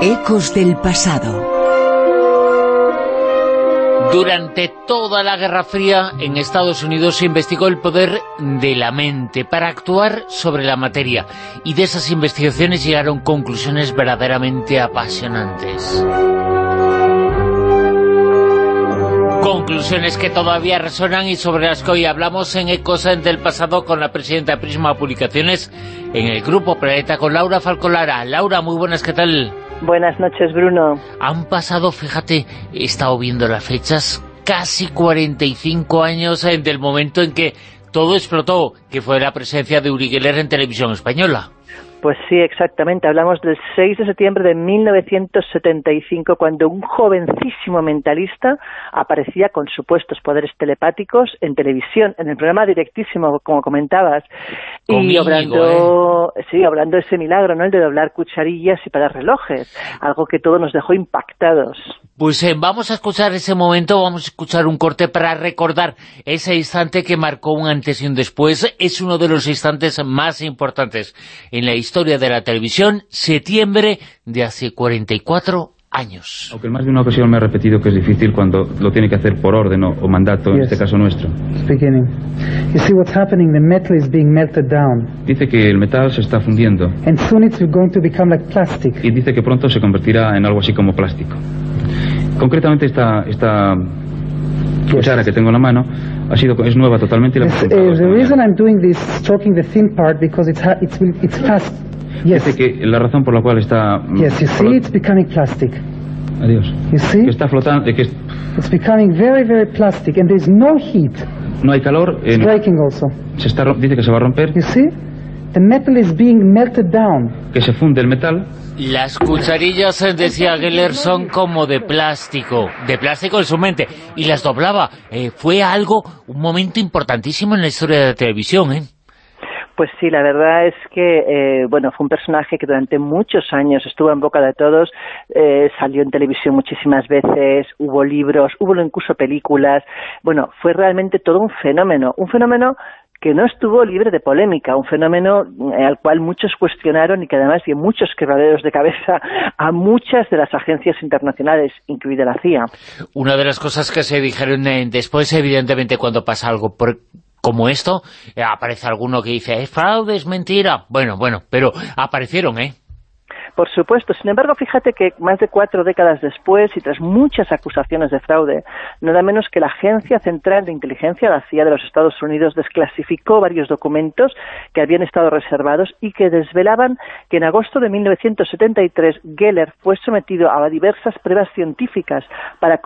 Ecos del pasado. Durante toda la Guerra Fría en Estados Unidos se investigó el poder de la mente para actuar sobre la materia y de esas investigaciones llegaron conclusiones verdaderamente apasionantes. Conclusiones que todavía resonan y sobre las que hoy hablamos en Ecos del pasado con la presidenta de Prisma Publicaciones en el Grupo Planeta con Laura Falcolara. Laura, muy buenas, ¿qué tal? Buenas noches, Bruno. Han pasado, fíjate, he estado viendo las fechas, casi 45 años eh, del momento en que todo explotó, que fue la presencia de Uri Geller en televisión española. Pues sí, exactamente. Hablamos del 6 de septiembre de 1975, cuando un jovencísimo mentalista aparecía con supuestos poderes telepáticos en televisión, en el programa directísimo, como comentabas, y hablando, ¿eh? sí, hablando de ese milagro, ¿no? El de doblar cucharillas y para relojes, algo que todo nos dejó impactados. Pues eh, vamos a escuchar ese momento, vamos a escuchar un corte para recordar ese instante que marcó un antes y un después. Es uno de los instantes más importantes en la historia de la televisión, septiembre de hace 44 años. Aunque en más de una ocasión me ha repetido que es difícil cuando lo tiene que hacer por orden o, o mandato, en este caso nuestro. You see what's happening, the metal is being melted down. Dice que el metal se está fundiendo And soon it's going to become like plastic. y dice que pronto se convertirá en algo así como plástico. Concretamente esta, esta cuchara que tengo en la mano ha sido, es nueva totalmente y la This, uh, the reason. I'm doing this, stroking the thin part, because it's, it's, it's fast. Yes, que la razón por la cual está... yes, you see, it's becoming plastic. Adiós. You see? Que está flotando, que es- It's becoming very, very plastic, and there's no heat. no hay calor, eh, It's breaking also. se está, dice que se va a romper, You see? The metal is being melted down. que se funde el metal Las cucharillas, eh, decía Geller, son como de plástico, de plástico en su mente, y las doblaba. Eh, fue algo, un momento importantísimo en la historia de la televisión, ¿eh? Pues sí, la verdad es que, eh, bueno, fue un personaje que durante muchos años estuvo en boca de todos, eh, salió en televisión muchísimas veces, hubo libros, hubo incluso películas, bueno, fue realmente todo un fenómeno, un fenómeno que no estuvo libre de polémica, un fenómeno eh, al cual muchos cuestionaron y que además dio muchos quebraderos de cabeza a muchas de las agencias internacionales, incluida la CIA. Una de las cosas que se dijeron eh, después, evidentemente, cuando pasa algo por- como esto, eh, aparece alguno que dice, es fraude, es mentira. Bueno, bueno, pero aparecieron, ¿eh? Por supuesto. Sin embargo, fíjate que más de cuatro décadas después y tras muchas acusaciones de fraude, nada menos que la Agencia Central de Inteligencia, la CIA de los Estados Unidos, desclasificó varios documentos que habían estado reservados y que desvelaban que en agosto de 1973 Geller fue sometido a diversas pruebas científicas para,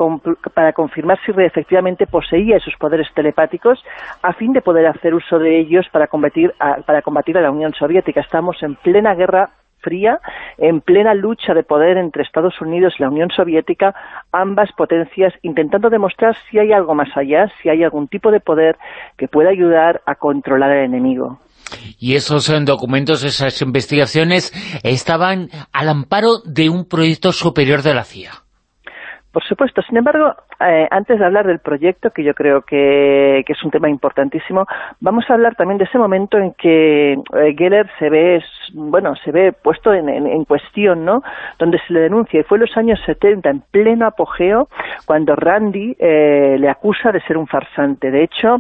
para confirmar si efectivamente poseía esos poderes telepáticos a fin de poder hacer uso de ellos para combatir a, para combatir a la Unión Soviética. Estamos en plena guerra fría, en plena lucha de poder entre Estados Unidos y la Unión Soviética, ambas potencias intentando demostrar si hay algo más allá, si hay algún tipo de poder que pueda ayudar a controlar al enemigo. Y esos eh, documentos, esas investigaciones, estaban al amparo de un proyecto superior de la CIA. Por supuesto. Sin embargo, eh, antes de hablar del proyecto, que yo creo que, que es un tema importantísimo, vamos a hablar también de ese momento en que eh, Geller se ve, bueno, se ve puesto en, en- en cuestión, ¿no? Donde se le denuncia. Y fue en los años 70, en pleno apogeo, cuando Randy eh, le acusa de ser un farsante. De hecho,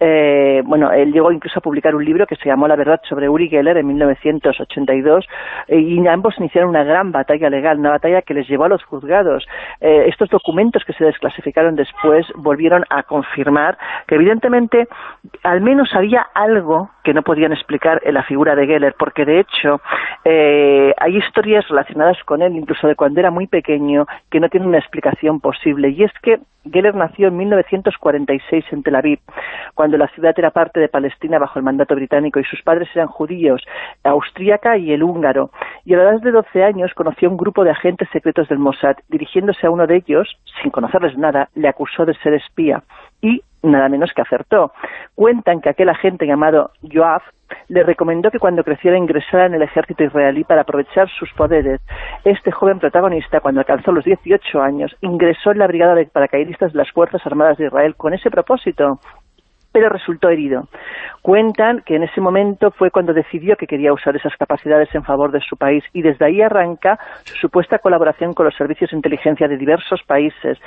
eh, bueno, él llegó incluso a publicar un libro que se llamó La verdad sobre Uri Geller en 1982 eh, y ambos iniciaron una gran batalla legal, una batalla que les llevó a los juzgados. Eh, estos documentos que se desclasificaron después volvieron a confirmar que evidentemente al menos había algo que no podían explicar en la figura de Geller, porque de hecho eh, hay historias relacionadas con él, incluso de cuando era muy pequeño, que no tienen una explicación posible. Y es que Geller nació en 1946 en Tel Aviv, cuando la ciudad era parte de Palestina bajo el mandato británico y sus padres eran judíos, austríaca y el húngaro. Y a la edad de 12 años conoció un grupo de agentes secretos del Mossad. Dirigiéndose a uno de ellos, sin conocerles nada, le acusó de ser espía y nada menos que acertó. Cuentan que aquel agente llamado Joab le recomendó que cuando creciera ingresara en el ejército israelí para aprovechar sus poderes. Este joven protagonista, cuando alcanzó los 18 años, ingresó en la brigada de paracaidistas de las Fuerzas Armadas de Israel con ese propósito pero resultó herido. Cuentan que en ese momento fue cuando decidió que quería usar esas capacidades en favor de su país y desde ahí arranca su supuesta colaboración con los servicios de inteligencia de diversos países.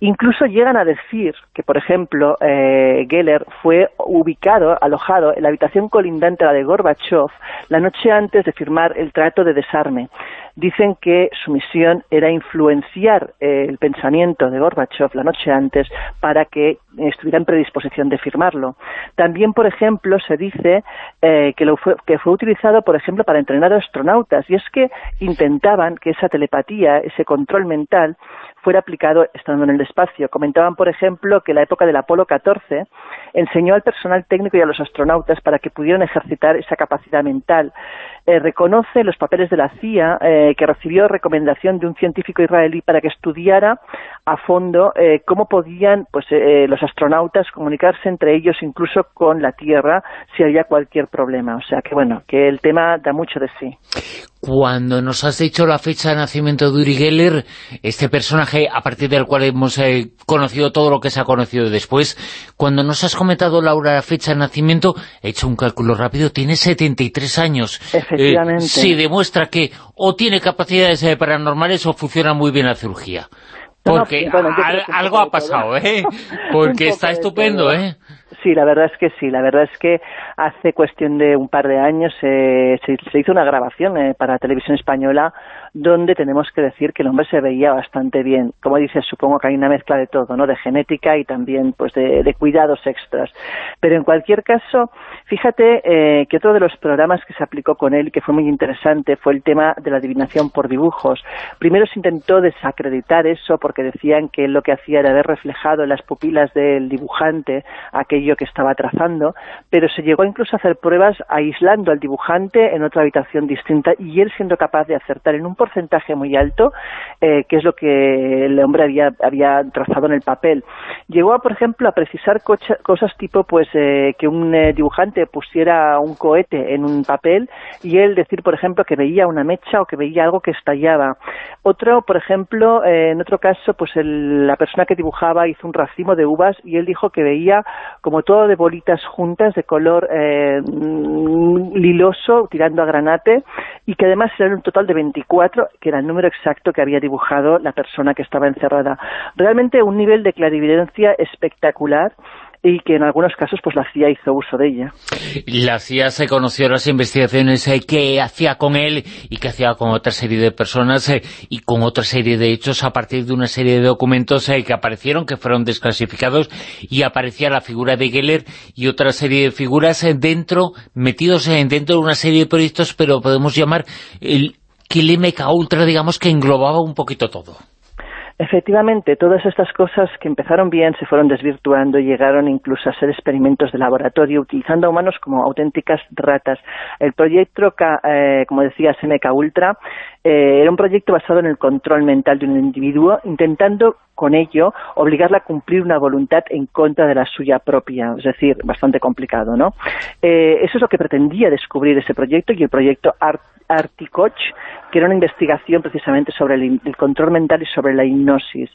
Incluso llegan a decir que, por ejemplo, eh, Geller fue ubicado, alojado en la habitación colindante a la de Gorbachev la noche antes de firmar el trato de desarme dicen que su misión era influenciar eh, el pensamiento de Gorbachev la noche antes para que estuviera en predisposición de firmarlo. También, por ejemplo, se dice eh, que, lo fue, que fue utilizado, por ejemplo, para entrenar a astronautas, y es que intentaban que esa telepatía, ese control mental, fuera aplicado estando en el espacio. Comentaban, por ejemplo, que la época del Apolo 14 enseñó al personal técnico y a los astronautas para que pudieran ejercitar esa capacidad mental. Eh, reconoce los papeles de la CIA, eh, que recibió recomendación de un científico israelí para que estudiara a fondo eh, cómo podían pues, los astronautas comunicarse entre ellos, incluso con la Tierra, si había cualquier problema. O sea que, bueno, que el tema da mucho de sí. Cuando nos has dicho la fecha de nacimiento de Uri Geller, este personaje a partir del cual hemos conocido todo lo que se ha conocido después, cuando nos has comentado, Laura, la fecha de nacimiento, he hecho un cálculo rápido, tiene 73 años. Efectivamente. Eh, sí, demuestra que o tiene capacidades eh, paranormales o funciona muy bien la cirugía. Porque algo ha pasado, ¿eh? Porque está estupendo, ¿eh? Sí, la verdad es que sí. La verdad es que hace cuestión de un par de años eh, se, hizo una grabación eh, para televisión española donde tenemos que decir que el hombre se veía bastante bien. Como dices, supongo que hay una mezcla de todo, ¿no? De genética y también pues de, cuidados extras. Pero en cualquier caso, fíjate eh, que otro de los programas que se aplicó con él, que fue muy interesante, fue el tema de la adivinación por dibujos. Primero se intentó desacreditar eso porque decían que lo que hacía era haber reflejado en las pupilas del dibujante aquello que estaba trazando, pero se llegó incluso hacer pruebas aislando al dibujante en otra habitación distinta y él siendo capaz de acertar en un porcentaje muy alto, eh, que es lo que el hombre había, había trazado en el papel. Llegó, a, por ejemplo, a precisar cosas tipo pues eh, que un eh, dibujante pusiera un cohete en un papel y él decir, por ejemplo, que veía una mecha o que veía algo que estallaba. Otro, por ejemplo, en otro caso, pues la persona que dibujaba hizo un racimo de uvas y él dijo que veía como todo de bolitas juntas de color liloso, tirando a granate, y que además eran un total de 24 que era el número exacto que había dibujado la persona que estaba encerrada. Realmente un nivel de clarividencia espectacular y que en algunos casos pues la CIA hizo uso de ella. La CIA se conoció las investigaciones eh, que hacía con él y que hacía con otra serie de personas eh, y con otra serie de hechos a partir de una serie de documentos eh, que aparecieron, que fueron desclasificados y aparecía la figura de Geller y otra serie de figuras dentro, metidos dentro de una serie de proyectos, pero podemos llamar el Mecha Ultra, digamos, que englobaba un poquito todo. Efectivamente, todas estas cosas que empezaron bien se fueron desvirtuando llegaron incluso a ser experimentos de laboratorio utilizando a humanos como auténticas ratas. El proyecto, eh, como decía, MK Ultra, eh, era un proyecto basado en el control mental de un individuo, intentando con ello obligarla a cumplir una voluntad en contra de la suya propia, es decir, bastante complicado, ¿no? Eh, eso es lo que pretendía descubrir ese proyecto y el proyecto Articoch, que era una investigación precisamente sobre el, control mental y sobre la hipnosis.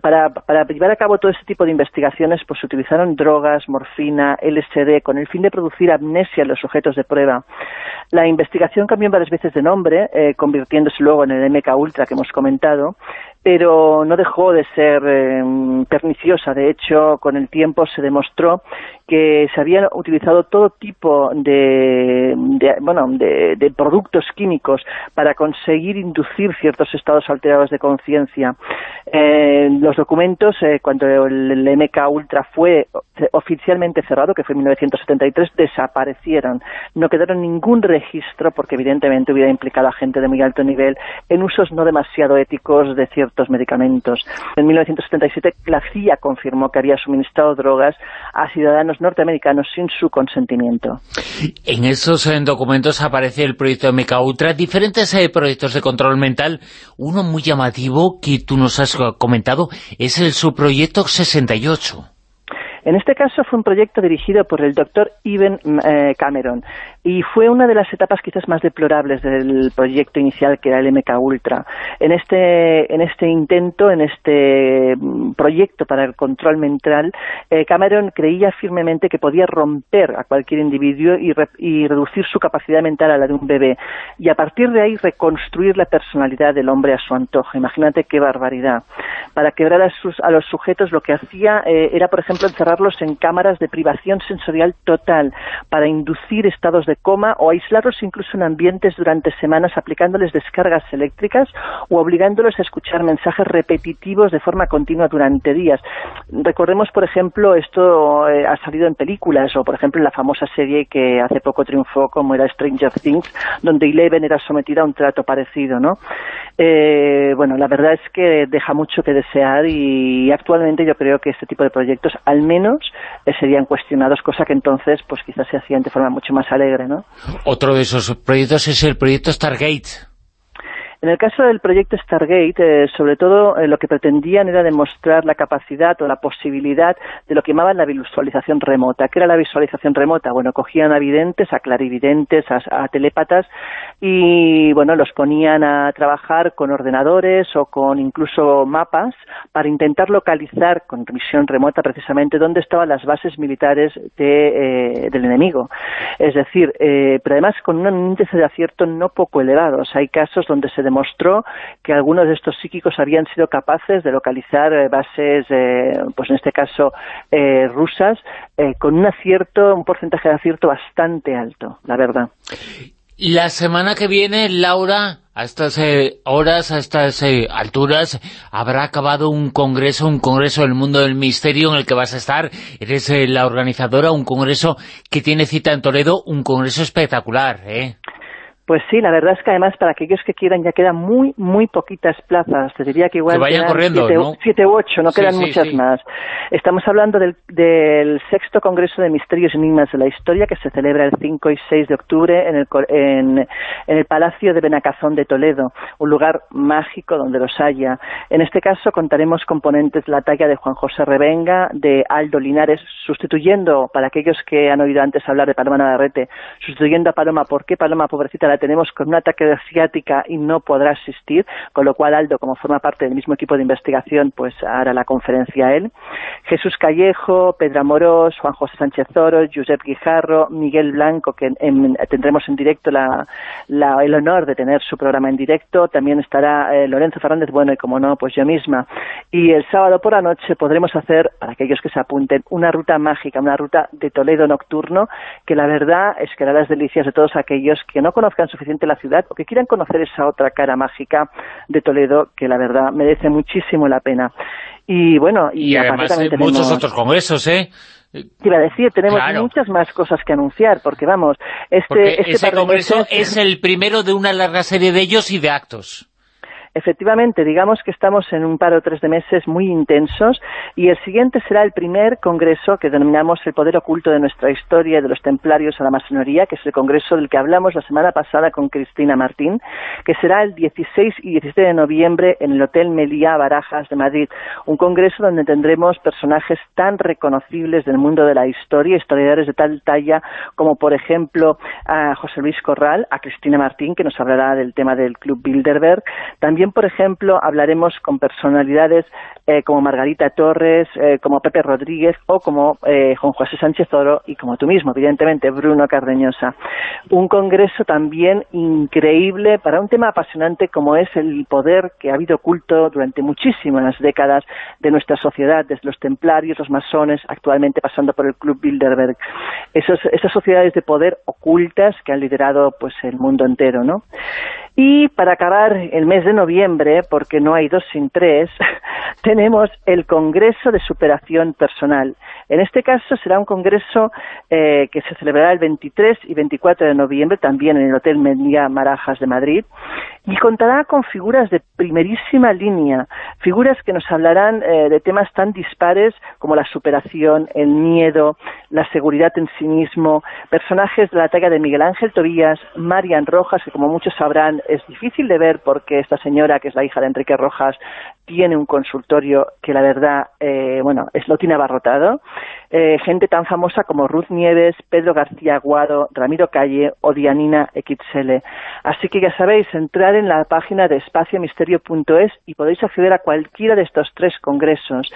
para, para, llevar a cabo todo este tipo de investigaciones, pues se utilizaron drogas, morfina, LSD, con el fin de producir amnesia en los sujetos de prueba. La investigación cambió varias veces de nombre, eh, convirtiéndose luego en el MK Ultra que hemos comentado, pero no dejó de ser eh, perniciosa. De hecho, con el tiempo se demostró que se habían utilizado todo tipo de, bueno, de, productos químicos para conseguir inducir ciertos estados alterados de conciencia. Eh, los documentos, eh, cuando el, MK Ultra fue oficialmente cerrado, que fue en 1973, desaparecieron. No quedaron ningún registro, porque evidentemente hubiera implicado a gente de muy alto nivel en usos no demasiado éticos de ciertos medicamentos. En 1977 la CIA confirmó que había suministrado drogas a ciudadanos norteamericanos sin su consentimiento. En esos eh, documentos aparece el proyecto MK Ultra, diferentes eh, proyectos de control mental. Uno muy llamativo que tú nos has comentado es el subproyecto 68. En este caso fue un proyecto dirigido por el doctor Ivan eh, Cameron. Y fue una de las etapas quizás más deplorables del proyecto inicial que era el MK Ultra. En este, en este intento, en este mm, proyecto para el control mental, eh, Cameron creía firmemente que podía romper a cualquier individuo y, y reducir su capacidad mental a la de un bebé y a partir de ahí reconstruir la personalidad del hombre a su antojo. Imagínate qué barbaridad. Para quebrar a, sus, a los sujetos lo que hacía eh, era, por ejemplo, encerrarlos en cámaras de privación sensorial total para inducir estados de coma o aislarlos incluso en ambientes durante semanas aplicándoles descargas eléctricas o obligándolos a escuchar mensajes repetitivos de forma continua durante días. Recordemos, por ejemplo, esto eh, ha salido en películas o, por ejemplo, en la famosa serie que hace poco triunfó como era Stranger Things, donde Eleven era sometida a un trato parecido, ¿no? Eh, bueno, la verdad es que deja mucho que desear y actualmente yo creo que este tipo de proyectos al menos eh, serían cuestionados, cosa que entonces pues quizás se hacían de forma mucho más alegre, Otro de esos proyectos es el proyecto Stargate. En el caso del proyecto Stargate, eh, sobre todo eh, lo que pretendían era demostrar la capacidad o la posibilidad de lo que llamaban la visualización remota. ¿Qué era la visualización remota? Bueno, cogían a videntes, a clarividentes, a, telépatas y, bueno, los ponían a trabajar con ordenadores o con incluso mapas para intentar localizar con misión remota precisamente dónde estaban las bases militares de, eh, del enemigo. Es decir, pero además con un índice de acierto no poco elevado. hay casos donde se demostró que algunos de estos psíquicos habían sido capaces de localizar eh, bases, eh, pues en este caso eh, rusas, con un acierto, un porcentaje de acierto bastante alto, la verdad. La semana que viene, Laura, a estas horas, a estas alturas, habrá acabado un congreso, un congreso del mundo del misterio en el que vas a estar. Eres la organizadora, un congreso que tiene cita en Toledo, un congreso espectacular, ¿eh? Pues sí, la verdad es que además para aquellos que quieran ya quedan muy, muy poquitas plazas. Te diría que igual vayan corriendo, siete, u ocho, no quedan muchas más. Estamos hablando del, del, sexto Congreso de Misterios y Enigmas de la Historia que se celebra el 5 y 6 de octubre en el, en, en el Palacio de Benacazón de Toledo, un lugar mágico donde los haya. En este caso contaremos componentes la talla de Juan José Revenga, de Aldo Linares, sustituyendo, para aquellos que han oído antes hablar de Paloma Navarrete, sustituyendo a Paloma, ¿por qué Paloma, pobrecita, tenemos con un ataque de asiática y no podrá asistir, con lo cual Aldo, como forma parte del mismo equipo de investigación, pues hará la conferencia él. Jesús Callejo, Pedro Amorós, Juan José Sánchez Oro, Josep Guijarro, Miguel Blanco, que tendremos en directo el honor de tener su programa en directo, también estará eh, Lorenzo Fernández Bueno y, como no, pues yo misma. Y el sábado por la noche podremos hacer, para aquellos que se apunten, una ruta mágica, una ruta de Toledo nocturno, que la verdad es que hará las delicias de todos aquellos que no conozcan suficiente la ciudad o que quieran conocer esa otra cara mágica de Toledo que la verdad merece muchísimo la pena. Y bueno, y, además hay muchos otros congresos, ¿eh? iba a decir, tenemos muchas más cosas que anunciar, porque vamos, este, este ese congreso es el primero de una larga serie de ellos y de actos. Efectivamente, digamos que estamos en un par o tres de meses muy intensos y el siguiente será el primer congreso que denominamos el poder oculto de nuestra historia de los templarios a la masonería, que es el congreso del que hablamos la semana pasada con Cristina Martín, que será el 16 y 17 de noviembre en el Hotel Melía Barajas de Madrid, un congreso donde tendremos personajes tan reconocibles del mundo de la historia, historiadores de tal talla como por ejemplo a José Luis Corral, a Cristina Martín, que nos hablará del tema del Club Bilderberg, también por ejemplo, hablaremos con personalidades eh, como Margarita Torres, eh, como Pepe Rodríguez o como eh, Juan José Sánchez Oro y como tú mismo, evidentemente, Bruno Cardeñosa. Un congreso también increíble para un tema apasionante como es el poder que ha habido oculto durante muchísimas décadas de nuestra sociedad, desde los templarios, los masones, actualmente pasando por el Club Bilderberg. esas sociedades de poder ocultas que han liderado pues el mundo entero, ¿no? Y para acabar el mes de noviembre, porque no hay dos sin tres, tenemos el Congreso de Superación Personal. En este caso será un congreso eh, que se celebrará el 23 y 24 de noviembre, también en el Hotel Mendia Marajas de Madrid, y contará con figuras de primerísima línea, figuras que nos hablarán eh, de temas tan dispares como la superación, el miedo, la seguridad en sí mismo, personajes de la talla de Miguel Ángel Tobías, Marian Rojas, que como muchos sabrán es difícil de ver porque esta señora, que es la hija de Enrique Rojas, tiene un consultorio que la verdad, eh, bueno, es lo tiene abarrotado. Eh, gente tan famosa como Ruth Nieves, Pedro García Aguado, Ramiro Calle o Dianina XL. Así que ya sabéis, entrar en la página de espaciomisterio.es y podéis acceder a cualquiera de estos tres congresos.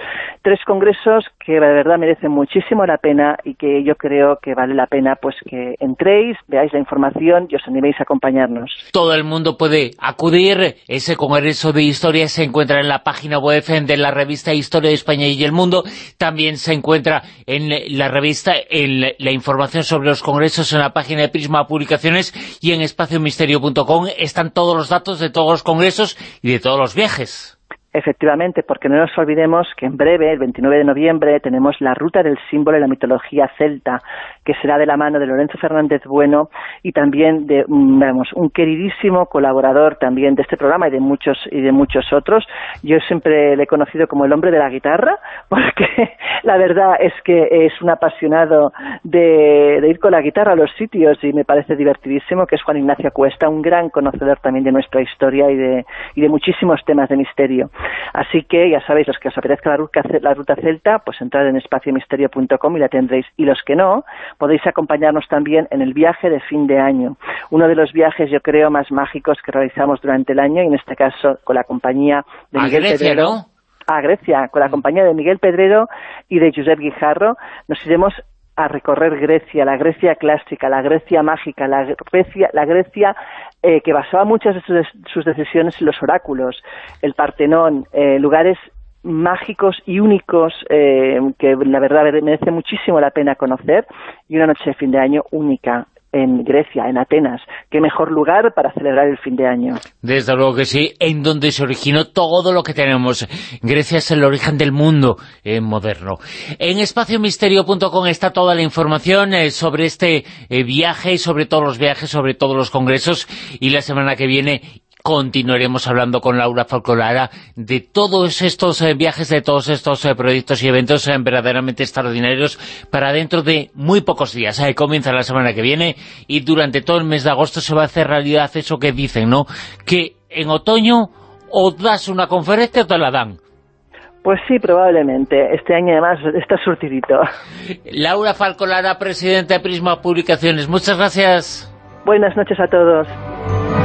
Tres congresos que de verdad merecen muchísimo la pena y que yo creo que vale la pena pues que entréis, veáis la información y os animéis a acompañarnos. Todo el mundo puede acudir. Ese congreso de historia se encuentra en la página web de la revista Historia de España y el Mundo. También se encuentra en la revista en la información sobre los congresos en la página de Prisma Publicaciones y en espaciomisterio.com están todos los datos de todos los congresos y de todos los viajes. Efectivamente, porque no nos olvidemos que en breve, el 29 de noviembre, tenemos la ruta del símbolo de la mitología celta, que será de la mano de Lorenzo Fernández Bueno y también de, vamos, un queridísimo colaborador también de este programa y de muchos y de muchos otros. Yo siempre le he conocido como el hombre de la guitarra, porque la verdad es que es un apasionado de, de ir con la guitarra a los sitios y me parece divertidísimo, que es Juan Ignacio Cuesta, un gran conocedor también de nuestra historia y de, y de muchísimos temas de misterio. Así que ya sabéis, los que os apetezca la ruta, la ruta celta, pues entrad en espaciomisterio.com y la tendréis. Y los que no, podéis acompañarnos también en el viaje de fin de año. Uno de los viajes, yo creo, más mágicos que realizamos durante el año, y en este caso con la compañía de Miguel Pedrero. A Grecia, con la compañía de Miguel Pedrero y de Josep Guijarro, nos iremos a recorrer Grecia, la Grecia clásica, la Grecia mágica, la Grecia, la Grecia eh, que basaba muchas de sus, decisiones en los oráculos, el Partenón, eh, lugares mágicos y únicos eh, que la verdad merece muchísimo la pena conocer y una noche de fin de año única en Grecia, en Atenas. Qué mejor lugar para celebrar el fin de año. Desde luego que sí, en donde se originó todo lo que tenemos. Grecia es el origen del mundo eh, moderno. En espaciomisterio.com está toda la información eh, sobre este eh, viaje, sobre todos los viajes, sobre todos los congresos, y la semana que viene continuaremos hablando con Laura Falcolara de todos estos eh, viajes, de todos estos eh, proyectos y eventos eh, verdaderamente extraordinarios para dentro de muy pocos días. comienza la semana que viene y durante todo el mes de agosto se va a hacer realidad eso que dicen, ¿no? Que en otoño o das una conferencia o te la dan. Pues sí, probablemente. Este año además está surtidito. Laura Falcolara, presidenta de Prisma Publicaciones. Muchas gracias. Buenas noches a todos.